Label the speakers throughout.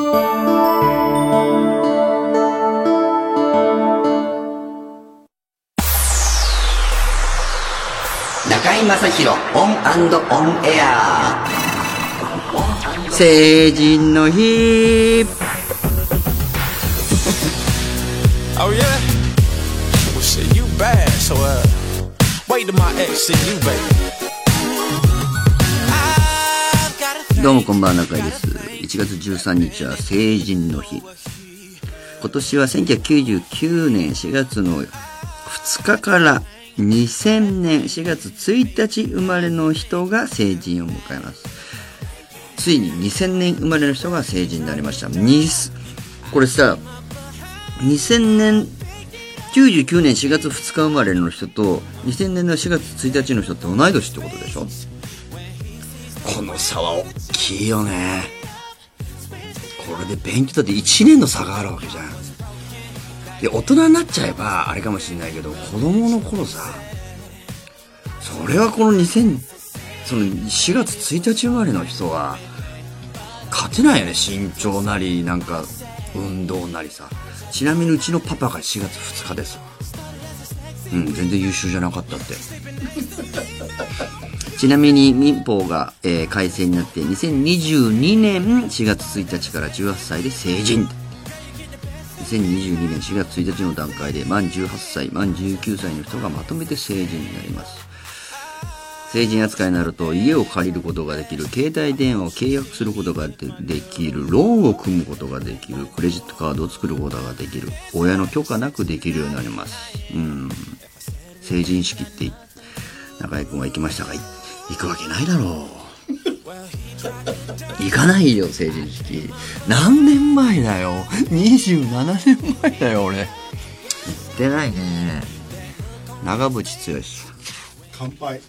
Speaker 1: 中井正広オンオンエア
Speaker 2: 成人の日
Speaker 3: Oh yeah? Well shit, you bad, so uh wait till my ex see you, baby.
Speaker 2: どうもこんばんは中井です1月13日は成人の日。今年は1999年4月の2日から2000年4月1日生まれの人が成人を迎えます。ついに2000年生まれの人が成人になりました。これさ2000年99年4月2日生まれの人と2000年の4月1日の人って同い年ってことでしょ？この差は大きいよね。これで勉強だって1年の差があるわけじゃん。で大人になっちゃえばあれかもしれないけど子供の頃さそれはこの2000その4月1日生まれの人は勝てないよね。身長なりなんか運動なりさ。ちなみにうちのパパが4月2日ですわ。うん全然優秀じゃなかったって。ちなみに民法が、えー改正になって2022年4月1日から18歳で成人。2022年4月1日の段階で満18歳満19歳の人がまとめて成人になります。成人扱いになると家を借りることができる携帯電話を契約することができるローンを組むことができるクレジットカードを作ることができる親の許可なくできるようになります。うん。成人式って中居君は行きましたか行くわけないだろう。行かないよ成人式。何年前だよ。27年前だよ俺。行ってないね。長渕剛。
Speaker 4: 乾杯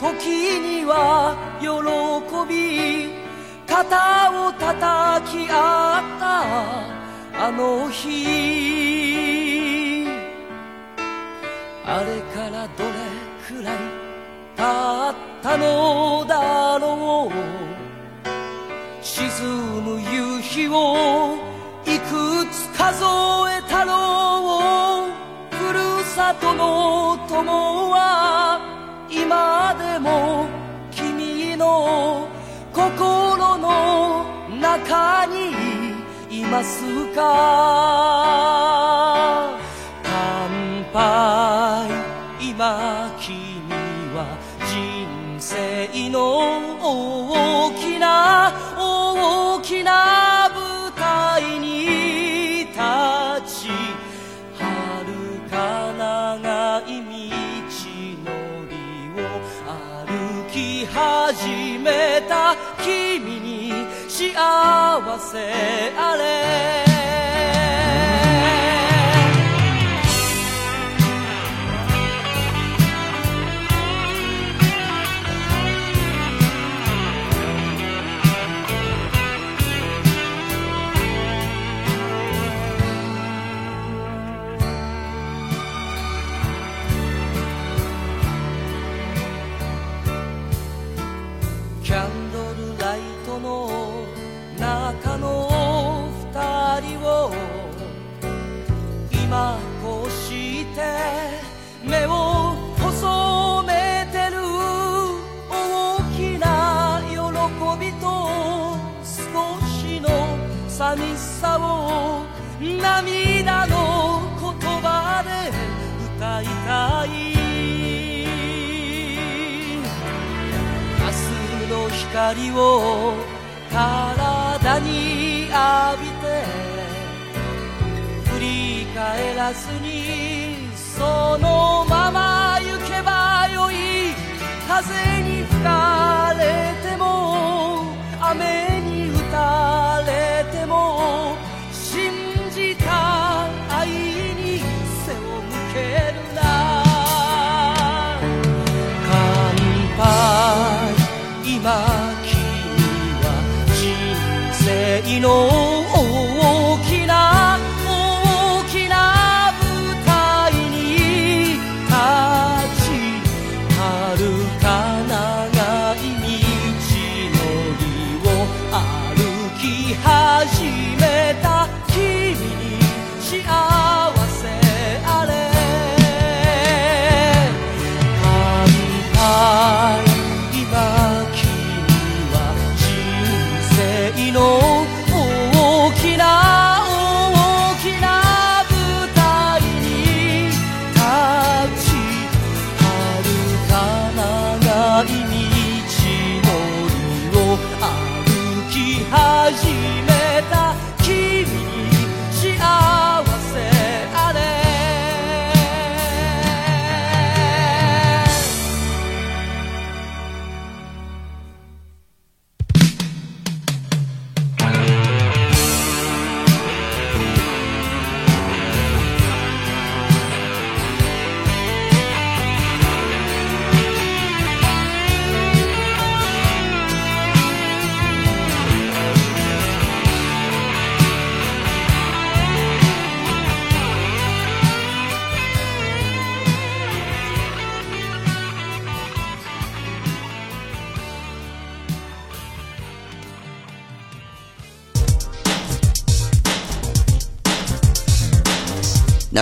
Speaker 5: 時には喜び肩を叩き合ったあの日。あれからどれくらい経ったのだろう。沈む夕日をいくつ数えたろう。ふるさとの友は心の中にいますか？乾杯。今君は人生の大きな幸せあれ。寂しさを涙の言葉で歌いたい明日の光を体に浴びて振り返らずにそのまま行けばよい風に吹かれても雨の大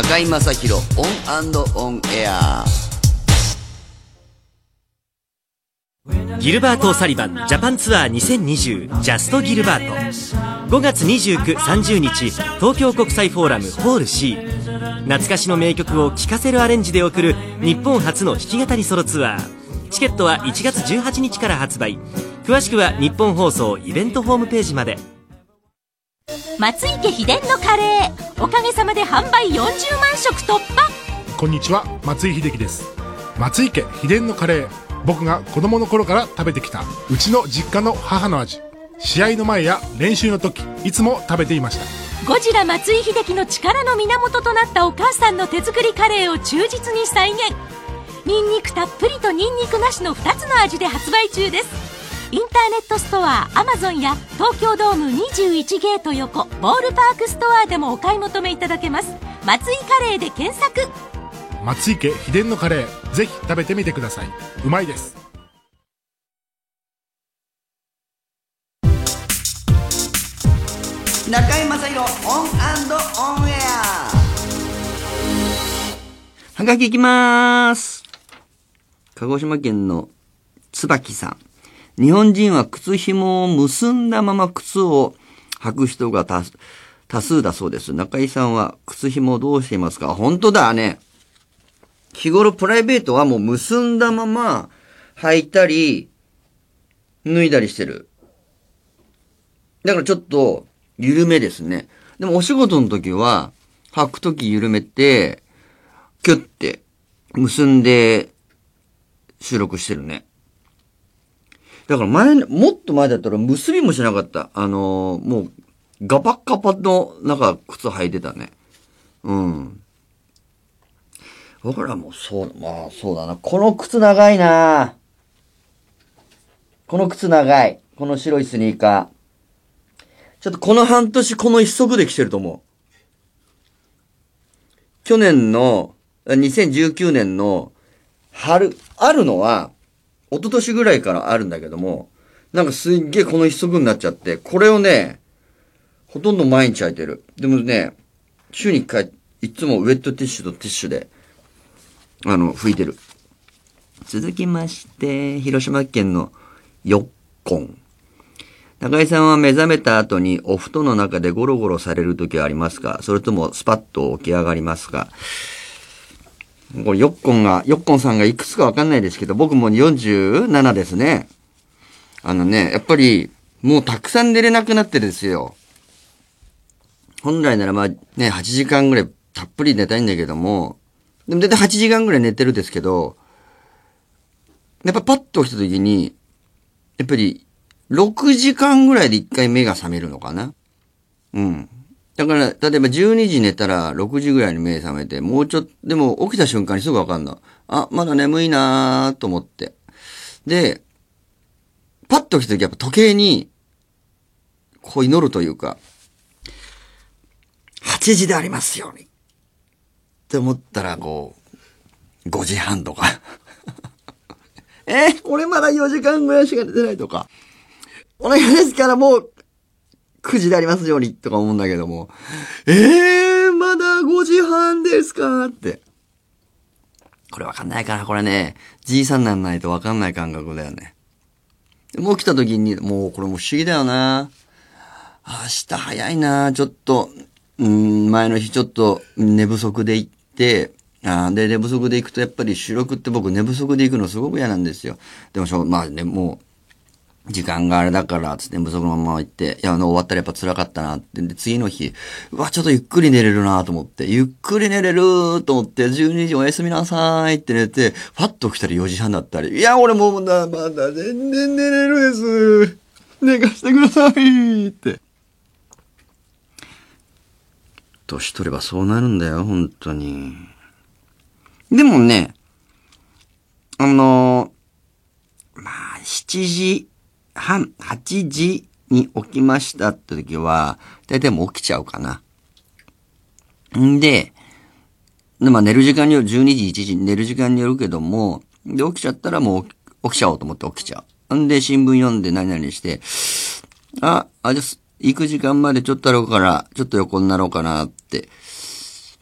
Speaker 2: 中居正広オン & オンエア
Speaker 4: ギルバート・サリバンジャパンツアー2020 Just Gilbert。5月29、30日東京国際フォーラムホール C 懐かしの名曲を聴かせるアレンジで送る日本初の弾き語りソロツアー。チケットは1月18日から発売。詳しくは日本放送イベントホームページまで。
Speaker 6: 松井家秘伝のカレー。おかげさまで販売40万食突破。
Speaker 7: こんにちは松井秀喜です。松井家秘伝のカレー。僕が子供の頃から食べてきたうちの実家の母の味。試合の前や練習の時いつも食べていました。
Speaker 6: ゴジラ松井秀喜の力の源となったお母さんの手作りカレーを忠実に再現。ニンニクたっぷりとニンニクなしの2つの味で発売中ですインターネットストアアマゾンや東京ドーム21ゲート横ボールパークストアでもお買い求めいただけます。松井カレーで検索。
Speaker 7: 松井家秘伝のカレーぜひ食べてみてください。うまいです。
Speaker 1: 中居正広オンオンエア。
Speaker 2: はがきいきまーす。鹿児島県の椿さん。日本人は靴紐を結んだまま靴を履く人が多数だそうです。中井さんは靴紐をどうしていますか？本当だね。日頃プライベートはもう結んだまま履いたり、脱いだりしてる。だからちょっと緩めですね。でもお仕事の時は、履く時緩めて、キュッて結んで収録してるね。だから前、もっと前だったら結びもしなかった。あのーもうガパッガパのなんか靴履いてたね。うん。だからもそう、まあそうだな。この靴長いなこの靴長い。この白いスニーカー。ちょっとこの半年この一足で来てると思う。去年の、2019年の春、あるのは、一昨年ぐらいからあるんだけども、なんかすっげえこの一足になっちゃって、これをね、ほとんど毎日履いてる。でもね、週に一回、いつもウェットティッシュとティッシュで、あの、拭いてる。続きまして、広島県のよっこん。中井さんは目覚めた後にお布団の中でゴロゴロされる時はありますか？それともスパッと起き上がりますか？これ、よっこんが、よっこんさんがいくつかわかんないですけど、僕も47ですね。あのね、やっぱり、もうたくさん寝れなくなってるんですよ。本来ならまあね、8時間ぐらいたっぷり寝たいんだけども、でも大体8時間ぐらい寝てるんですけど、やっぱパッと起きた時に、やっぱり、6時間ぐらいで1回目が覚めるのかな。うん。だから、例えば12時寝たら6時ぐらいに目覚めて、もうちょっと、でも起きた瞬間にすぐわかんの。あ、まだ眠いなーと思って。で、パッと起きた時やっぱ時計にこう祈るというか、8時でありますように。って思ったら、こう、5時半とか。え俺まだ4時間ぐらいしか出てないとか。お願いですからもう、9時でありますようにとか思うんだけども。えー、まだ5時半ですかって。これわかんないかなこれね、じいさんなんないとわかんない感覚だよね。もう来た時に、もうこれも不思議だよな。明日早いなちょっと、うん、前の日ちょっと寝不足で行って、あで、寝不足で行くとやっぱり収録って僕寝不足で行くのすごく嫌なんですよ。でもしょ、まあね、もう、時間があれだから、つって寝不足のまま行って、いや、あの、終わったらやっぱ辛かったなって。で、次の日、うわ、ちょっとゆっくり寝れるなと思って、ゆっくり寝れると思って、12時おやすみなさいって寝て、ファッと起きたら4時半だったり、いや、俺もうな、まだ全然寝れるです。寝かしてくださいって。年取ればそうなるんだよ、本当に。でもね、あのまあ、7時半、8時に起きましたって時は、だいたいもう起きちゃうかな。んで、まあ寝る時間による、12時、1時、寝る時間によるけども、で、起きちゃったらもう起きちゃおうと思って起きちゃう。んで、新聞読んで何々して、あ、あ、じゃ、行く時間までちょっとあるから、ちょっと横になろうかなって。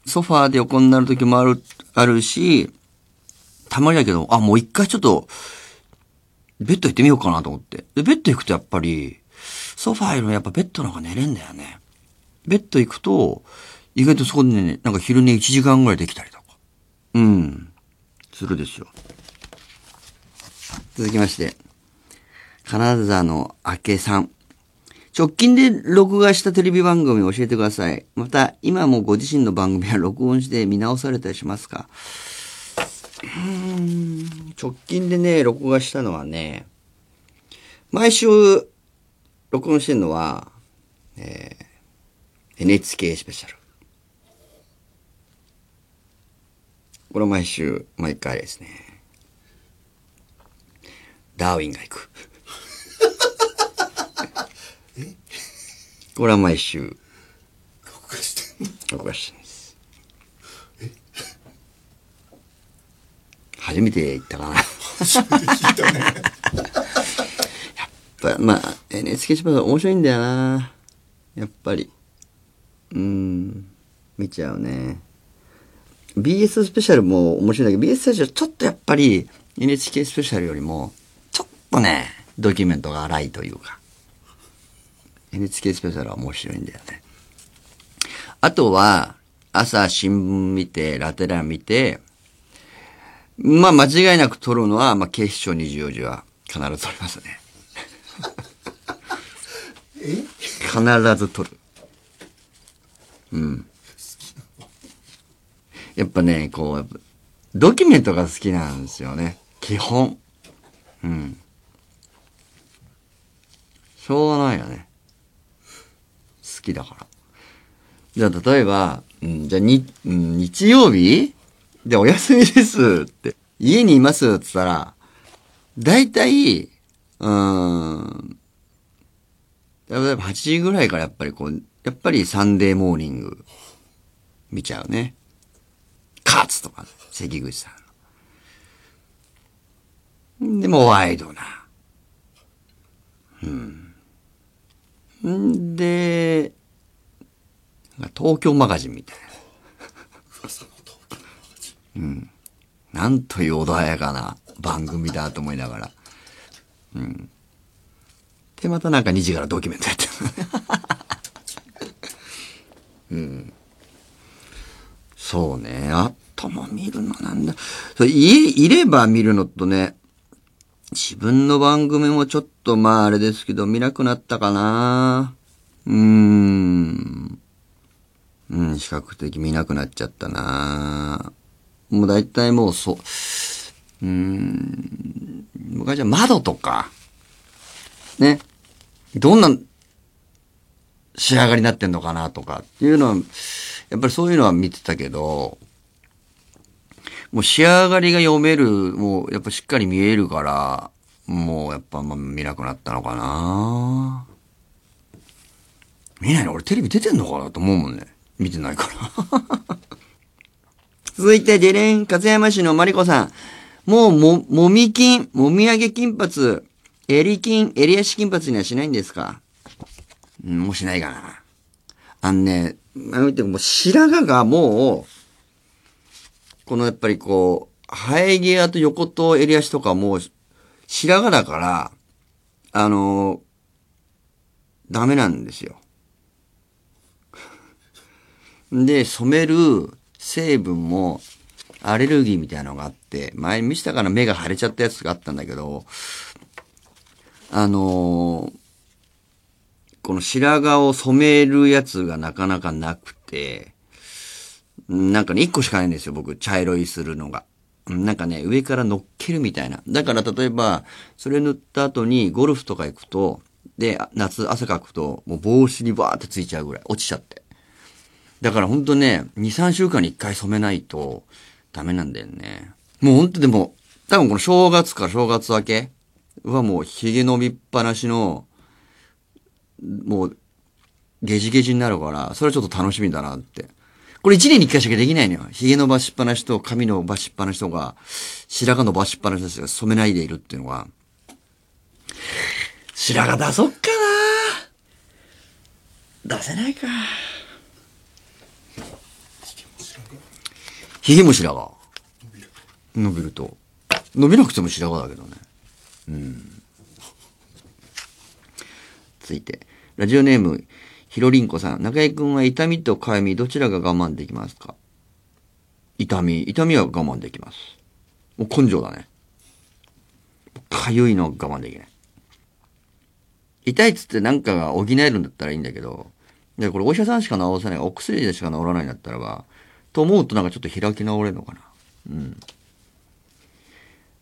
Speaker 2: ソファーで横になる時もある、あるし、たまにだけど、あ、もう一回ちょっと、ベッド行ってみようかなと思って。で、ベッド行くとやっぱり、ソファーよりもやっぱベッドの方が寝れんだよね。ベッド行くと、意外とそこでね、なんか昼寝1時間ぐらいできたりとか。うん。するですよ。続きまして、金沢の明けさん。直近で録画したテレビ番組を教えてください。また、今もご自身の番組は録音して見直されたりしますか？うーん直近でね、録画したのはね、毎週録音してるのは、えー NHK スペシャル。これは毎週、毎回ですね。ダーウィンが行く。これは毎週。録画してんの？録画してるんで初めて行ったかな。初めて聞いたね。やっぱ、まあ、NHK スペシャル面白いんだよな。やっぱり。うん。見ちゃうね。BS スペシャルも面白いんだけど、BS スペシャルちょっとやっぱり NHK スペシャルよりも、ちょっとね、ドキュメントが荒いというか。NHK スペシャルは面白いんだよね。あとは、朝新聞見て、ラテラン見て、まあ間違いなく撮るのは、まあ警視庁24時は必ず撮りますね。必ず撮る。うん。やっぱね、こう、ドキュメントが好きなんですよね。基本。うん。しょうがないよね。好きだから。じゃあ、例えば、うん、じゃあ、に、うん、日曜日？でお休みですって。家にいますって言ったら、大体、うーん、例えば8時ぐらいからやっぱりこう、やっぱりサンデーモーニング見ちゃうね。カツとか、関口さん。でもワイドな。うん。んで、東京マガジンみたいな。うん。なんという穏やかな番組だと思いながら。うん。で、またなんか2時からドキュメントやってる。うん。そうね。あとも見るのなんだ。そうい、いれば見るのとね、自分の番組もちょっとまああれですけど、見なくなったかな。うーん。うん、比較的見なくなっちゃったな。もう大体もうそう、うーん、昔は窓とか、ね、どんな仕上がりになってんのかなとかっていうのは、やっぱりそういうのは見てたけど、もう仕上がりが読める、もうやっぱしっかり見えるから、もうやっぱまあ見なくなったのかな。見ないの？俺テレビ出てんのかなと思うもんね。見てないから。続いて、デレン、勝山市のマリコさん。もう、も、もみ金、もみあげ金髪、襟金、襟足金髪にはしないんですか？うん、もうしないかな。あのね、あの、もう白髪がもう、このやっぱりこう、生え際と横と襟足とかもう、白髪だから、あのダメなんですよ。で、染める成分も、アレルギーみたいなのがあって、前見せたから目が腫れちゃったやつがあったんだけど、あのーこの白髪を染めるやつがなかなかなくて、なんかね、一個しかないんですよ、僕、茶色いするのが。なんかね、上から乗っけるみたいな。だから例えば、それ塗った後にゴルフとか行くと、で、夏汗かくと、もう帽子にバーってついちゃうぐらい、落ちちゃって。だからほんとね、2、3週間に1回染めないとダメなんだよね。もうほんとでも、多分この正月か正月明けはもう髭伸びっぱなしの、もう、ゲジゲジになるから、それはちょっと楽しみだなって。これ1年に1回しかできないのよ。髭伸ばしっぱなしと髪伸ばしっぱなしとが、白髪伸ばしっぱなしですが染めないでいるっていうのは、白髪出そっかな出せないか。髭も白髪。伸びると。伸びなくても白髪だけどね。うん。続いて、ラジオネーム、ひろりんこさん。中井くんは痛みとかゆみどちらが我慢できますか？痛み。痛みは我慢できます。もう根性だね。かゆいのは我慢できない。痛いっつって何かが補えるんだったらいいんだけど、で、これお医者さんしか治せない、お薬でしか治らないんだったらば、と思うとなんかちょっと開き直れるのかな。うん。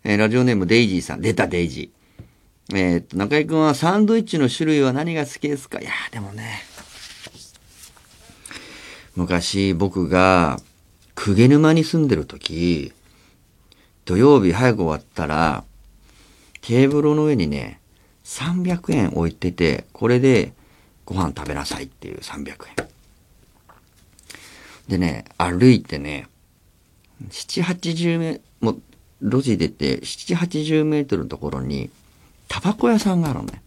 Speaker 2: えーラジオネームデイジーさん。出たデイジー。えーっと、中井くんはサンドイッチの種類は何が好きですか？いやでもね。昔僕が、鵠沼に住んでる時、土曜日早く終わったら、テーブルの上にね、300円置いてて、これでご飯食べなさいっていう300円。でね、歩いてね、7、80メもう、路地出て、7、80メートルのところに、タバコ屋さんがあるのね。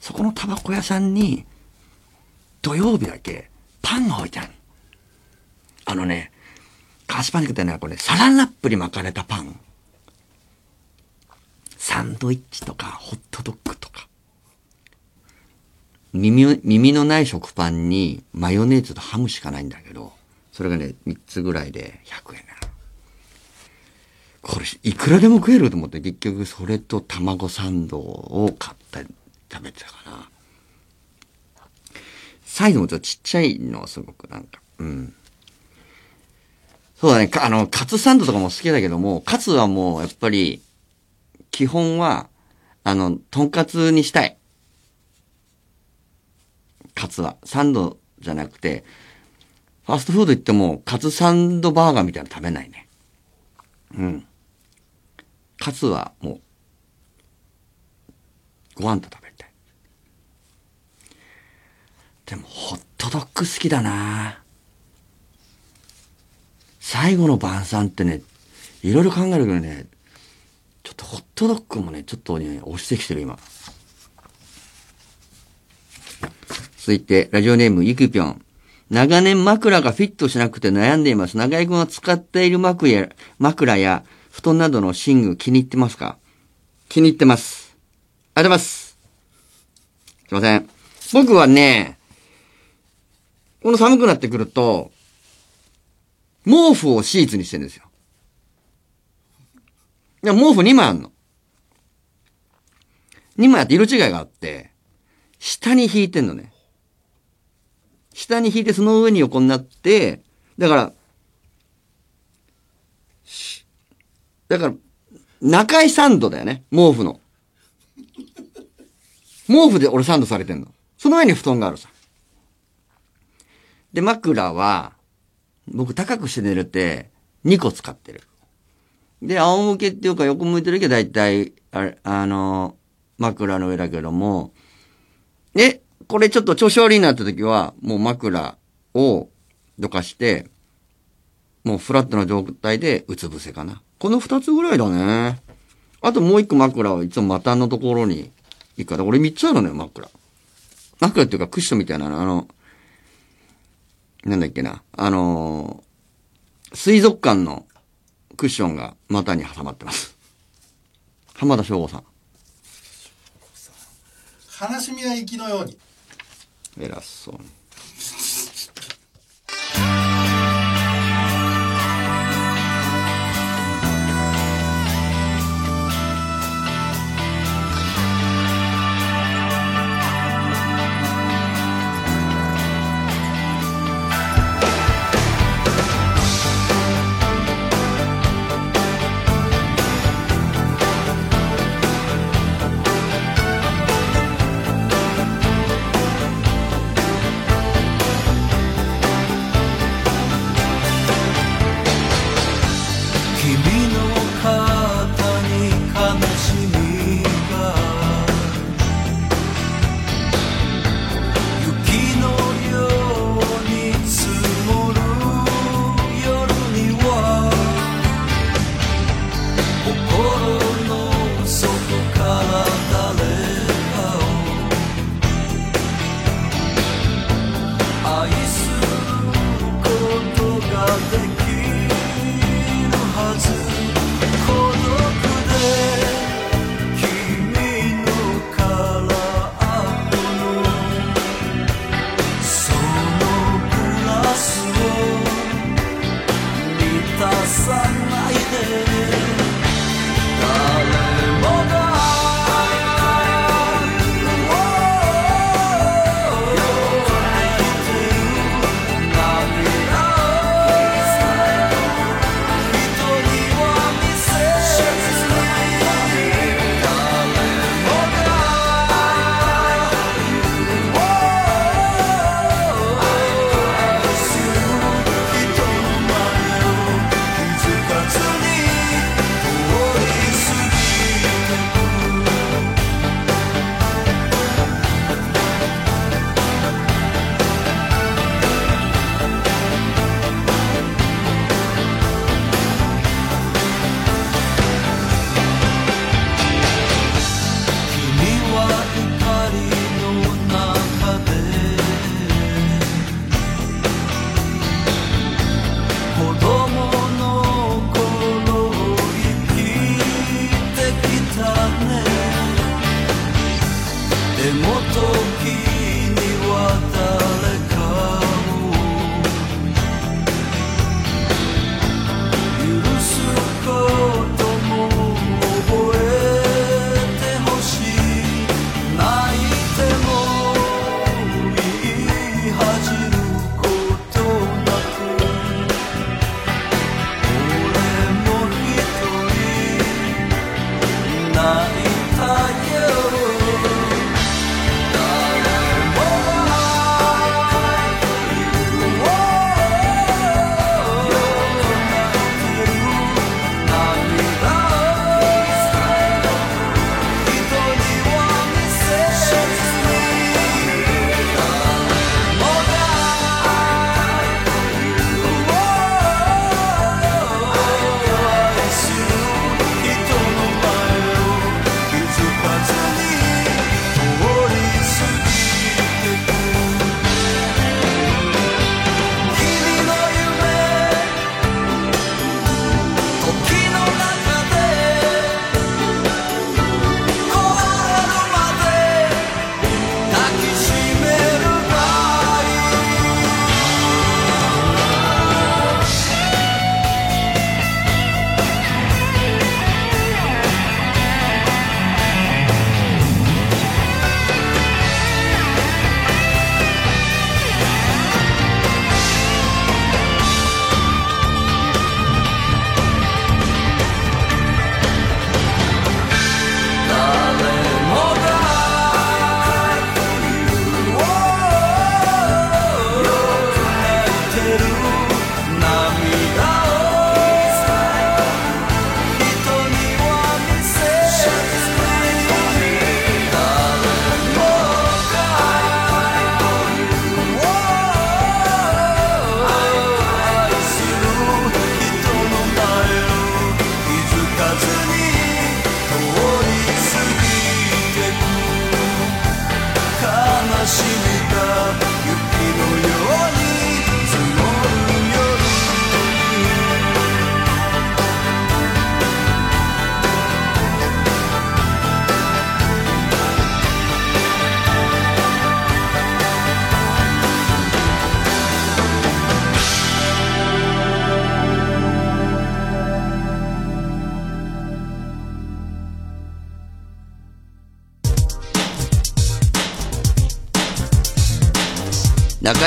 Speaker 2: そこのタバコ屋さんに、土曜日だけ、パンが置いてある。あのね、菓子パンに食ってね、これ、サランラップに巻かれたパン。サンドイッチとか、ホットドッグとか。耳、耳のない食パンに、マヨネーズとハムしかないんだけど、それがね、3つぐらいで100円なの。これ、いくらでも食えると思って、結局それと卵サンドを買って食べてたかな。サイズもちょっとちっちゃいの、すごくなんか、うん。そうだね、あの、カツサンドとかも好きだけども、カツはもう、やっぱり、基本は、あの、とんかつにしたい。カツは。サンドじゃなくて、ファーストフード行っても、カツサンドバーガーみたいなの食べないね。うん。カツはもう、ご飯と食べたい。でも、ホットドッグ好きだな最後の晩餐ってね、いろいろ考えるけどね、ちょっとホットドッグもね、ちょっとね、押してきてる今。続いて、ラジオネーム、ゆきぴょん。長年枕がフィットしなくて悩んでいます。長井君は使っている枕や、枕や布団などの寝具気に入ってますか？気に入ってます。ありがとうございます。すいません。僕はね、この寒くなってくると、毛布をシーツにしてるんですよ。で毛布2枚あんの。2枚あって色違いがあって、下に引いてんのね。下に引いてその上に横になって、だから、だから、中井サンドだよね。毛布の。毛布で俺サンドされてんの。その上に布団があるさ。で、枕は、僕高くして寝るって2個使ってる。で、仰向けっていうか横向いてる時はだいたい、あれ、あの、枕の上だけども、で、
Speaker 8: これちょっと調子悪いなって時は、もう枕をどかして、もうフラットな状態でうつ伏せかな。この二つぐらいだね。あともう一個枕はいつも股のところにいいから、俺三つあるのよ、枕。枕っていうかクッションみたいなの、あの、なんだっけな、あのー水族館のクッションが股に挟まってます。浜田省吾さん。
Speaker 9: 悲しみは息のように。
Speaker 8: 偉そ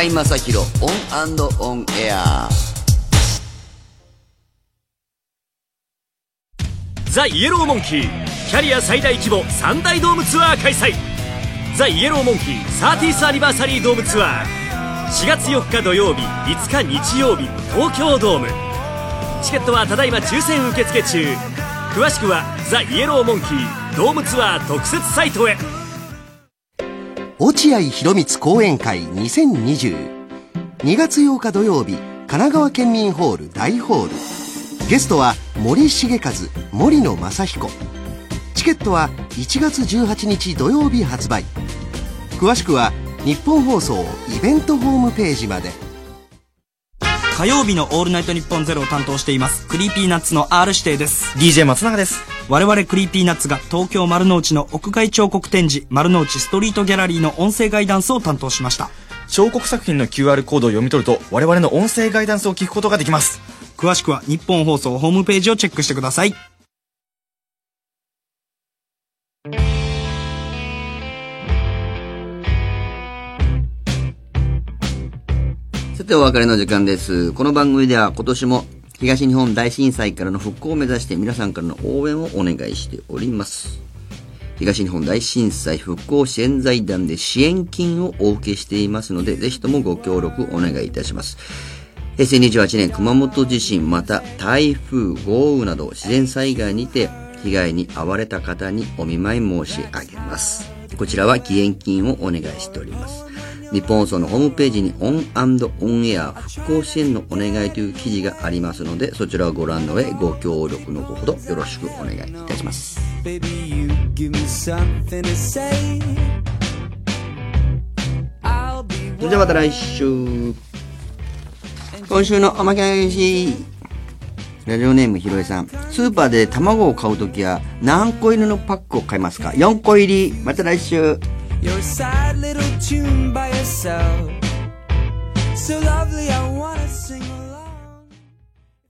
Speaker 2: 井正広オンオンエア
Speaker 4: ザ・イエローモンキーキャリア最大規模3大ドームツアー開催。ザ・イエローモンキーサーティスアニバーサリードームツアー。4月4日土曜日5日日曜日東京ドーム。チケットはただいま抽選受付中。詳しくはザ・イエローモンキードームツアー特設サイトへ。
Speaker 10: 落合博満講演会2020 2月8日土曜日神奈川県民ホール大ホール。ゲストは森繁和、森野将彦。チケットは1月18日土曜日発売詳しくはニッポン放送イベントホームページまで。
Speaker 11: 火曜日の「オールナイトニッポンゼロを担当しています Creepy Nuts の R 指定です。
Speaker 12: DJ 松永です
Speaker 11: 我々 Creepy Nuts が東京丸の内の屋外彫刻展示丸の内ストリートギャラリーの音声ガイダンスを担当しました。
Speaker 12: 彫刻作品の QR コードを読み取ると我々の音声ガイダンスを聞くことができます。
Speaker 11: 詳しくは日本放送ホームページをチェックしてください。
Speaker 2: さてお別れの時間です。この番組では今年も東日本大震災からの復興を目指して皆さんからの応援をお願いしております。東日本大震災復興支援財団で支援金をお受けしていますので、ぜひともご協力お願いいたします。平成28年熊本地震また台風、豪雨など自然災害にて被害に遭われた方にお見舞い申し上げます。こちらは義援金をお願いしております。ニッポン放送のホームページにオンオンエア復興支援のお願いという記事がありますので、そちらをご覧の上ご協力のほどよろしくお願いいたします。
Speaker 5: Baby, you give me something to say. I'll be
Speaker 2: それではまた来週。今週のおまけ飯。ラジオネームひろえさん。スーパーで卵を買うときは何個入りのパックを買いますか ?4 個入り。また来週。
Speaker 5: so, so lovely. I